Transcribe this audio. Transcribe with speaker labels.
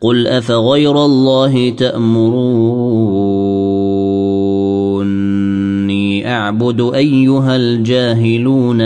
Speaker 1: قل افغير الله تامروني اعبد ايها الجاهلون